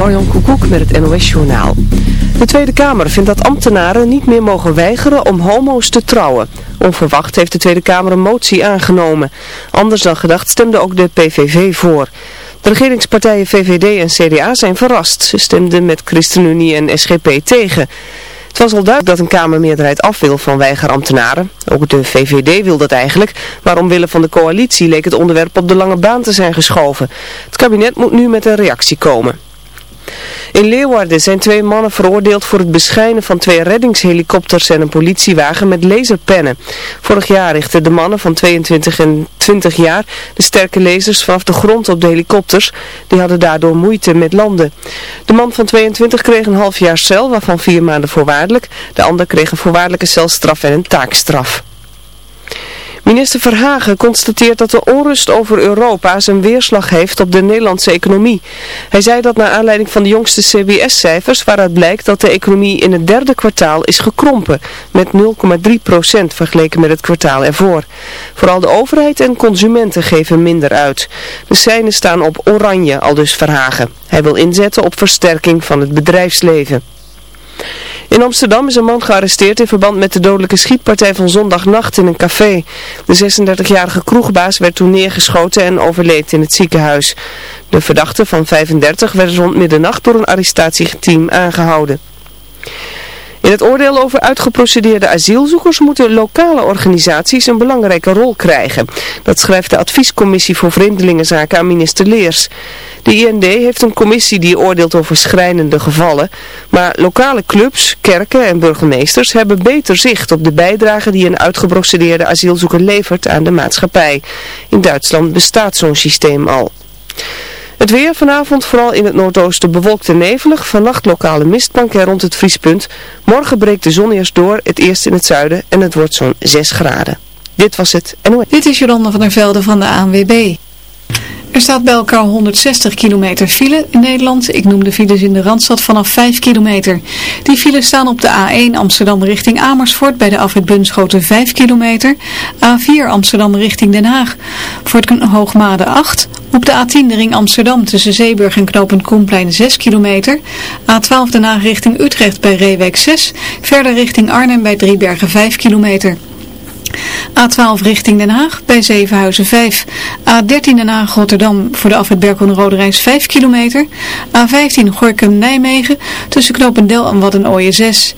Marjan Koekoek met het NOS Journaal. De Tweede Kamer vindt dat ambtenaren niet meer mogen weigeren om homo's te trouwen. Onverwacht heeft de Tweede Kamer een motie aangenomen. Anders dan gedacht stemde ook de PVV voor. De regeringspartijen VVD en CDA zijn verrast. Ze stemden met ChristenUnie en SGP tegen. Het was al duidelijk dat een Kamermeerderheid af wil van weigerambtenaren. Ook de VVD wil dat eigenlijk, maar omwille van de coalitie leek het onderwerp op de lange baan te zijn geschoven. Het kabinet moet nu met een reactie komen. In Leeuwarden zijn twee mannen veroordeeld voor het beschijnen van twee reddingshelikopters en een politiewagen met laserpennen. Vorig jaar richtten de mannen van 22 en 20 jaar de sterke lasers vanaf de grond op de helikopters. Die hadden daardoor moeite met landen. De man van 22 kreeg een half jaar cel, waarvan vier maanden voorwaardelijk. De ander kreeg een voorwaardelijke celstraf en een taakstraf. Minister Verhagen constateert dat de onrust over Europa zijn weerslag heeft op de Nederlandse economie. Hij zei dat naar aanleiding van de jongste CBS-cijfers waaruit blijkt dat de economie in het derde kwartaal is gekrompen met 0,3 procent vergeleken met het kwartaal ervoor. Vooral de overheid en consumenten geven minder uit. De seinen staan op oranje, al dus Verhagen. Hij wil inzetten op versterking van het bedrijfsleven. In Amsterdam is een man gearresteerd in verband met de dodelijke schietpartij van zondagnacht in een café. De 36-jarige kroegbaas werd toen neergeschoten en overleed in het ziekenhuis. De verdachte van 35 werd rond middernacht door een arrestatieteam aangehouden. In het oordeel over uitgeprocedeerde asielzoekers moeten lokale organisaties een belangrijke rol krijgen. Dat schrijft de adviescommissie voor vreemdelingenzaken aan minister Leers. De IND heeft een commissie die oordeelt over schrijnende gevallen. Maar lokale clubs, kerken en burgemeesters hebben beter zicht op de bijdrage die een uitgeprocedeerde asielzoeker levert aan de maatschappij. In Duitsland bestaat zo'n systeem al. Het weer vanavond vooral in het noordoosten bewolkt en nevelig. Vannacht lokale mistbanken rond het vriespunt. Morgen breekt de zon eerst door, het eerst in het zuiden en het wordt zo'n 6 graden. Dit was het NOS. Dit is Jolanda van der Velde van de ANWB. Er staat bij elkaar 160 kilometer file in Nederland. Ik noem de files in de Randstad vanaf 5 kilometer. Die files staan op de A1 Amsterdam richting Amersfoort bij de afrit Bunschoten 5 kilometer. A4 Amsterdam richting Den Haag voor het Hoogmade 8. Op de A10 de ring Amsterdam tussen Zeeburg en Knopend Koenplein 6 kilometer. A12 Den Haag richting Utrecht bij Reewijk 6. Verder richting Arnhem bij Driebergen 5 kilometer. A12 richting Den Haag bij Zevenhuizen 5. A13 Den Haag Rotterdam voor de afwit Berkel Rode Reis 5 kilometer. A15 Gorkum Nijmegen tussen Knopendel en Waddenooien 6.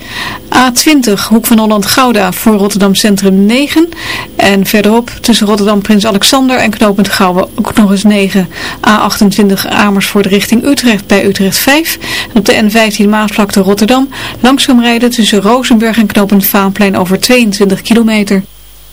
A20 Hoek van Holland Gouda voor Rotterdam Centrum 9. En verderop tussen Rotterdam Prins Alexander en Knopend Gouwen ook nog eens 9. A28 Amersfoort richting Utrecht bij Utrecht 5. En op de N15 Maasvlakte Rotterdam langzaam rijden tussen Rozenburg en Knopend Vaanplein over 22 kilometer.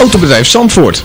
Autobedrijf Zandvoort.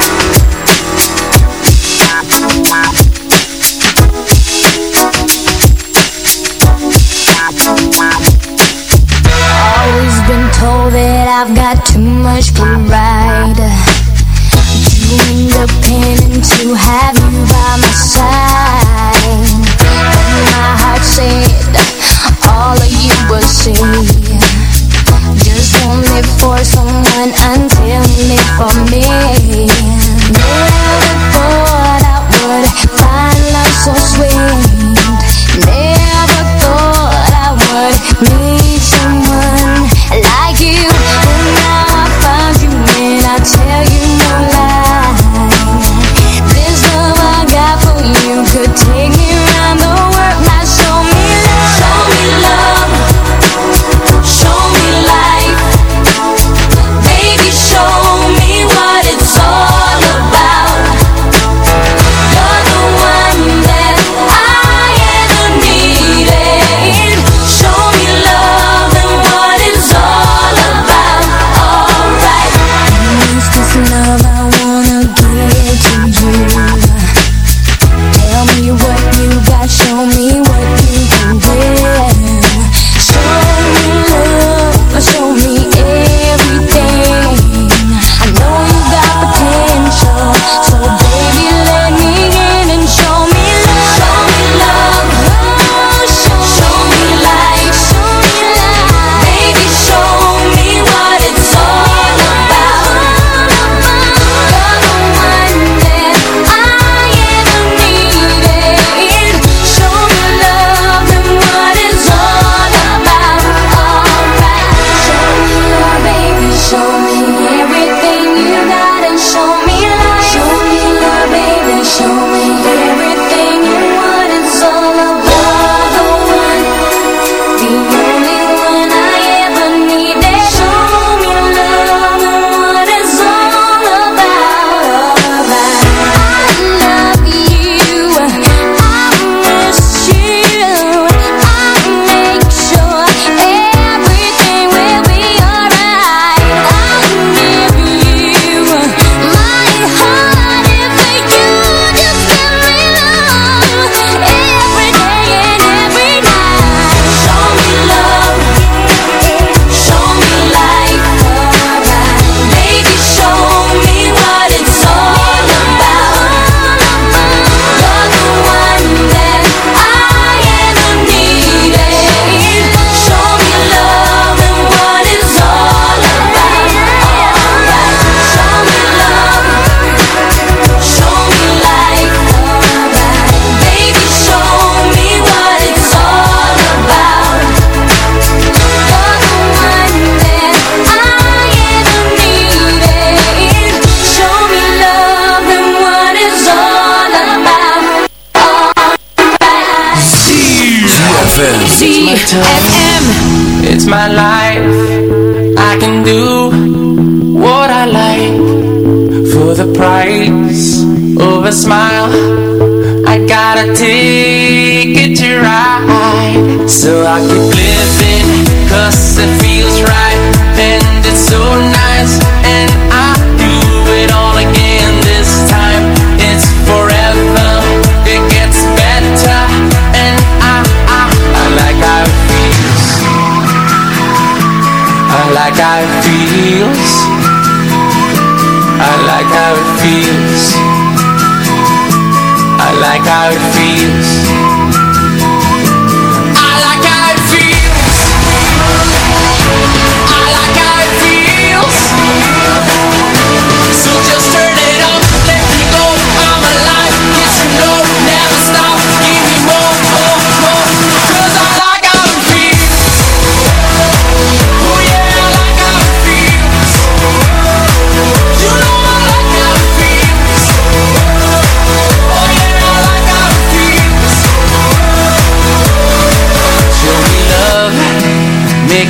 know that I've got too much pride Too independent to have you by my side. When my heart said all of you will see. Just want me for someone until me for me. yeah.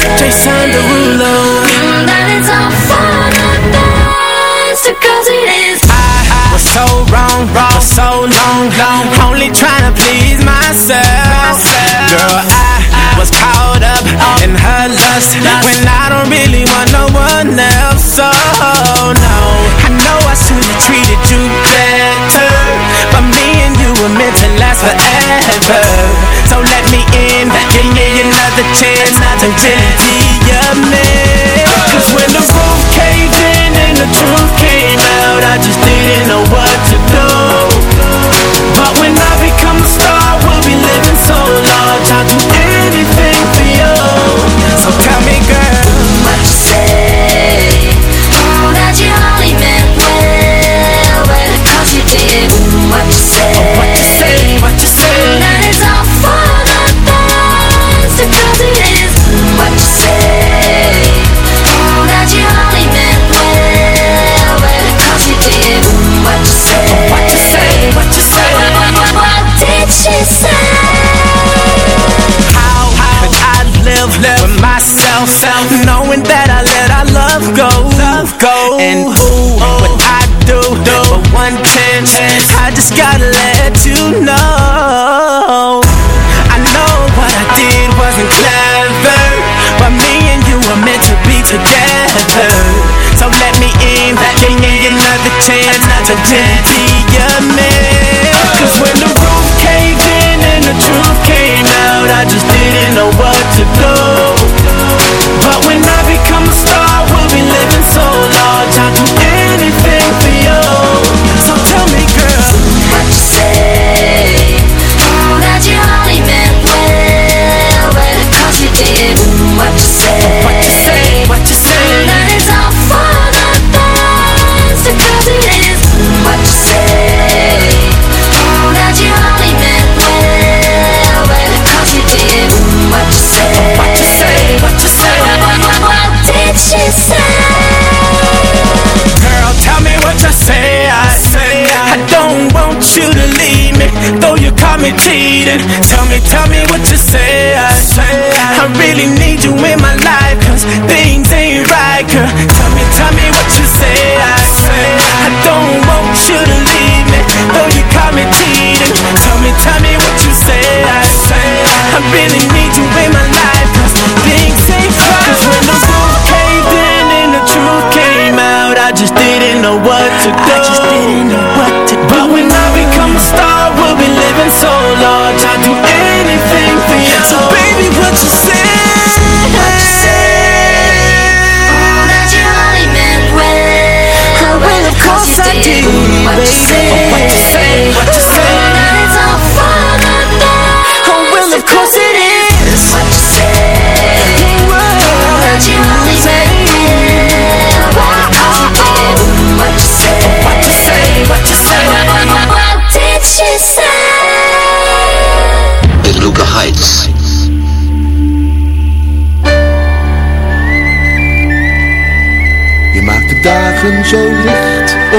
Chase identity just gotta let you know. I know what I did wasn't clever But me and you were meant to be together. So let me in, let me in another chance to be to do. I just didn't know what to do. But when I become a star, we'll be living so large. I'd do anything for you. So baby, what you say? What you say? Oh, that you only meant well. I will, of course, I do, baby.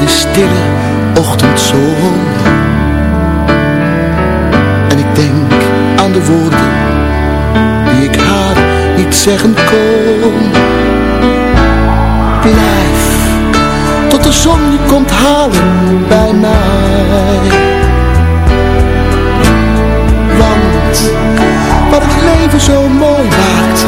de stille ochtendzon. En ik denk aan de woorden die ik haar niet zeggen kon. Blijf tot de zon je komt halen bij mij. Want wat het leven zo mooi maakt,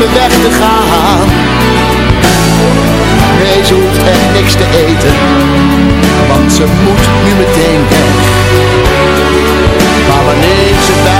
me weg te gaan. Nee, hoeft echt niks te eten, want ze moet nu meteen weg. Maar wanneer ze bij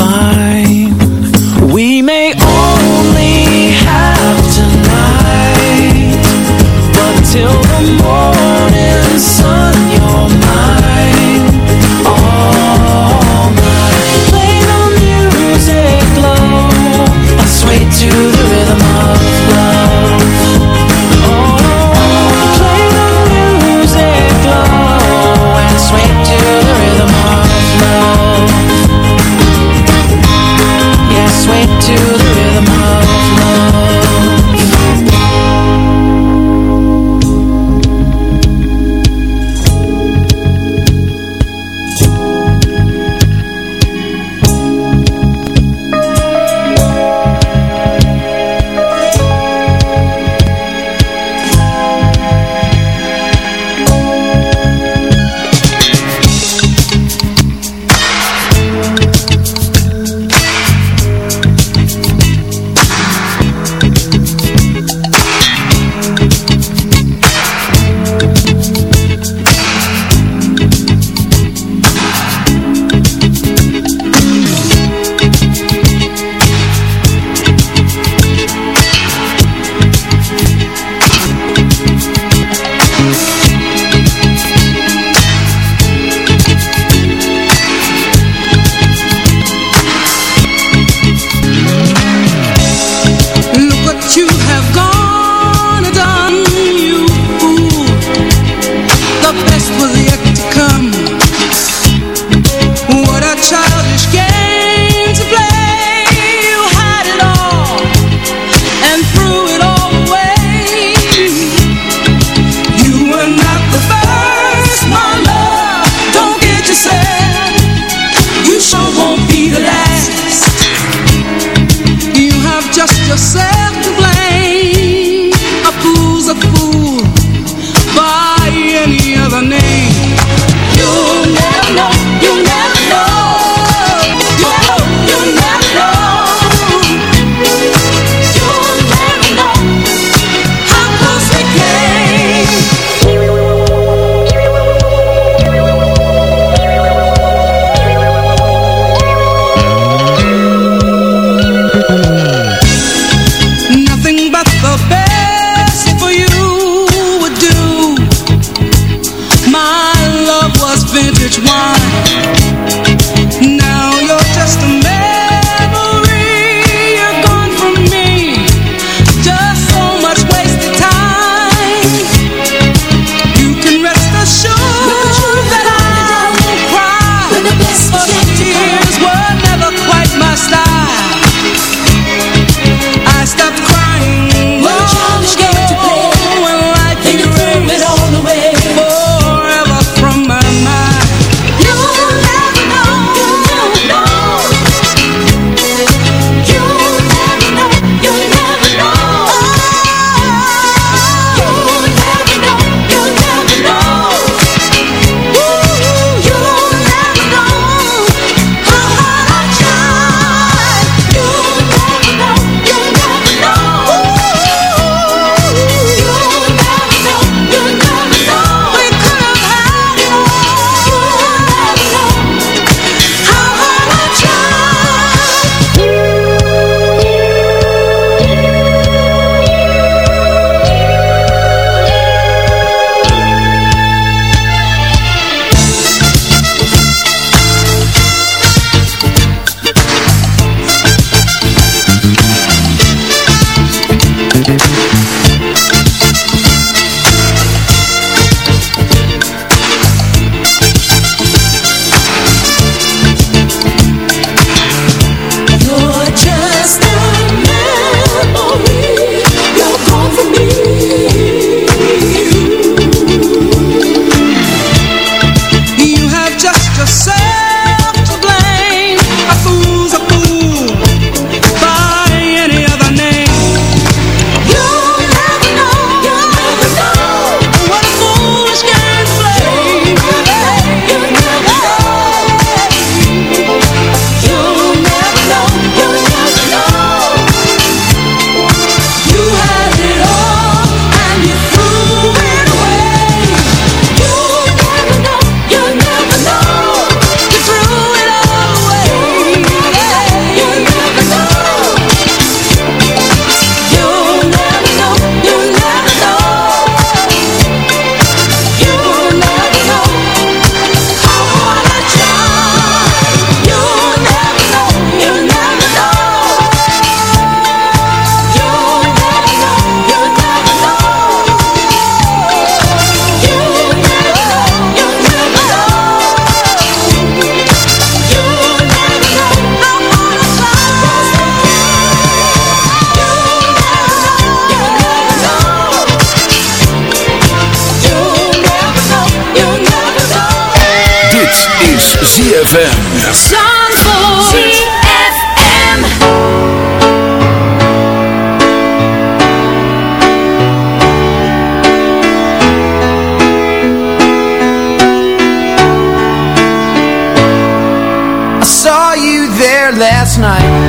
night.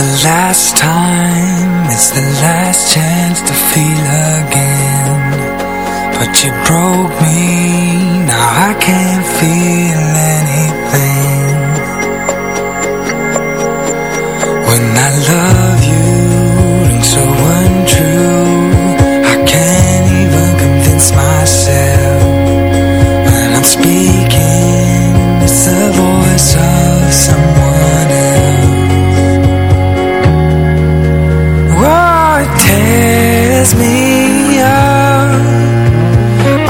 the last time, it's the last chance to feel again. But you broke me, now I can't feel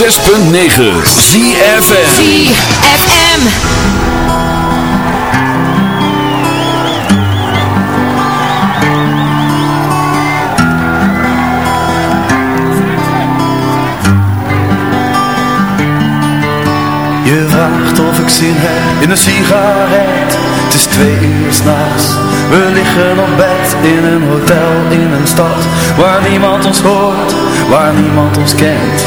106.9 ZFM ZFM Je vraagt of ik zin heb in een sigaret. Het is twee uur s'nachts. We liggen op bed in een hotel in een stad Waar niemand ons hoort, waar niemand ons kent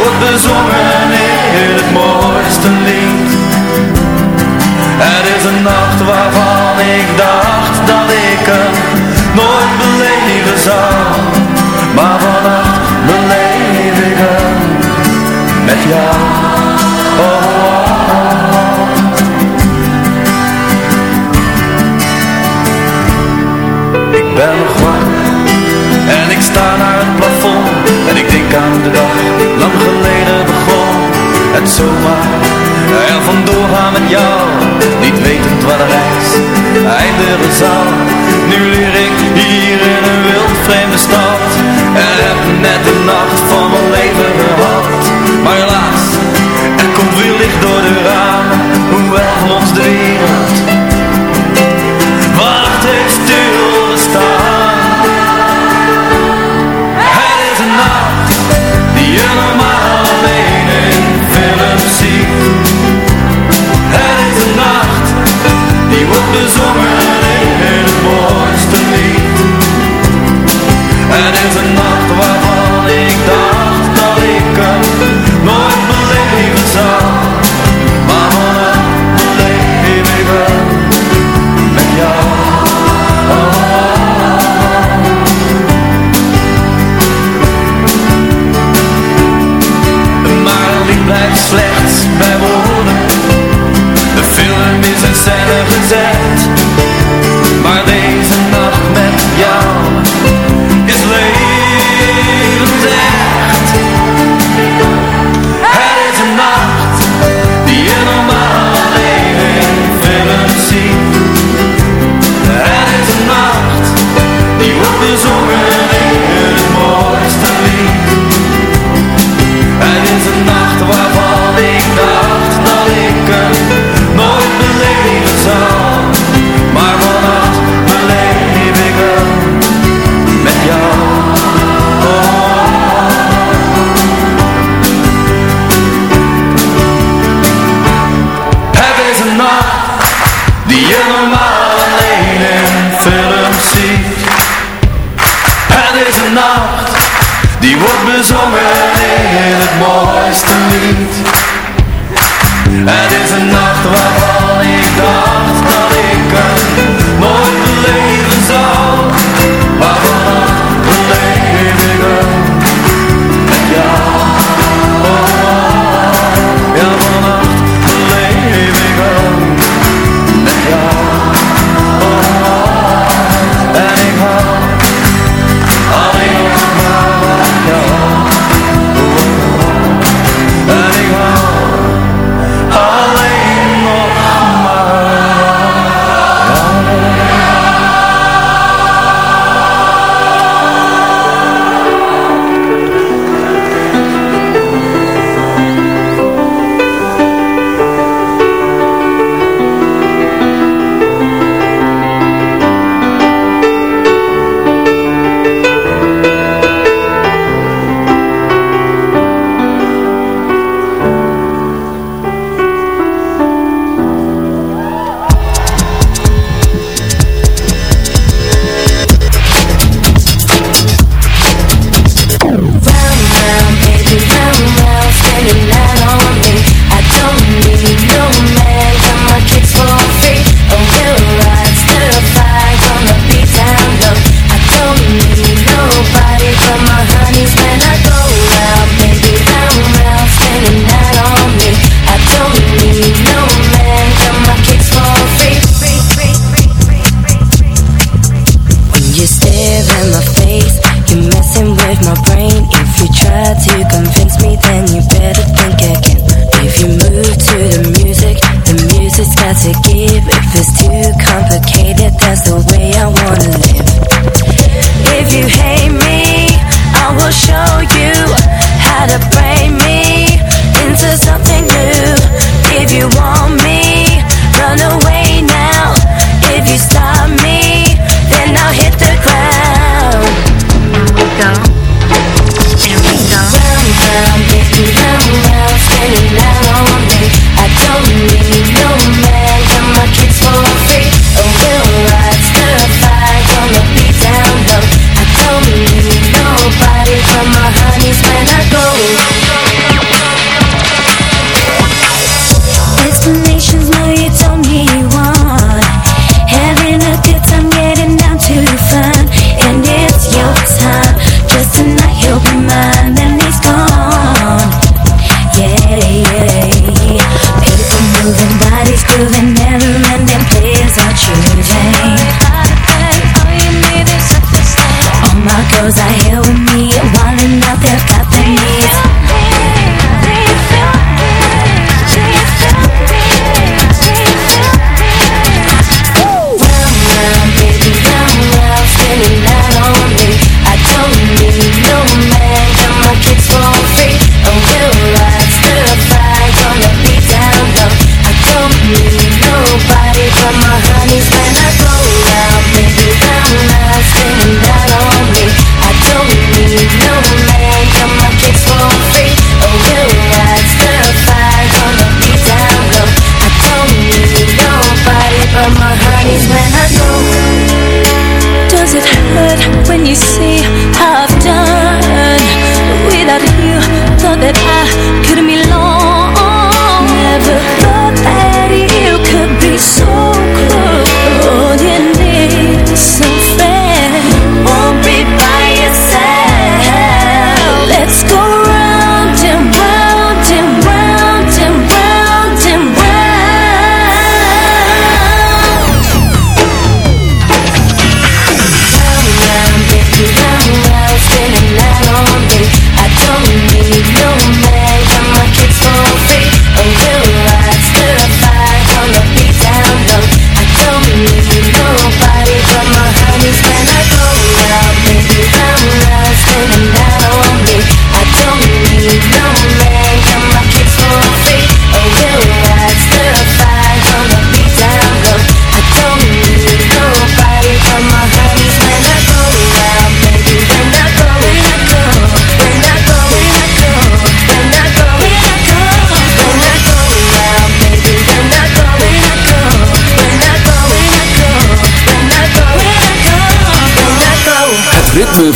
wordt bezongen in het mooiste lied. Er is een nacht waarvan ik dacht dat ik hem nooit beleven zou. Maar vannacht beleef ik hem met jou. Oh, oh, oh. Ik ben nog en ik sta naar het plafond de dag lang geleden begon. Het zomaar er vandoor gaan met jou. Niet wetend waar de reis de zal Nu leer ik hier in een wild vreemde stad. En heb net de nacht van mijn leven gehad. Maar helaas, er komt weer licht door de raam.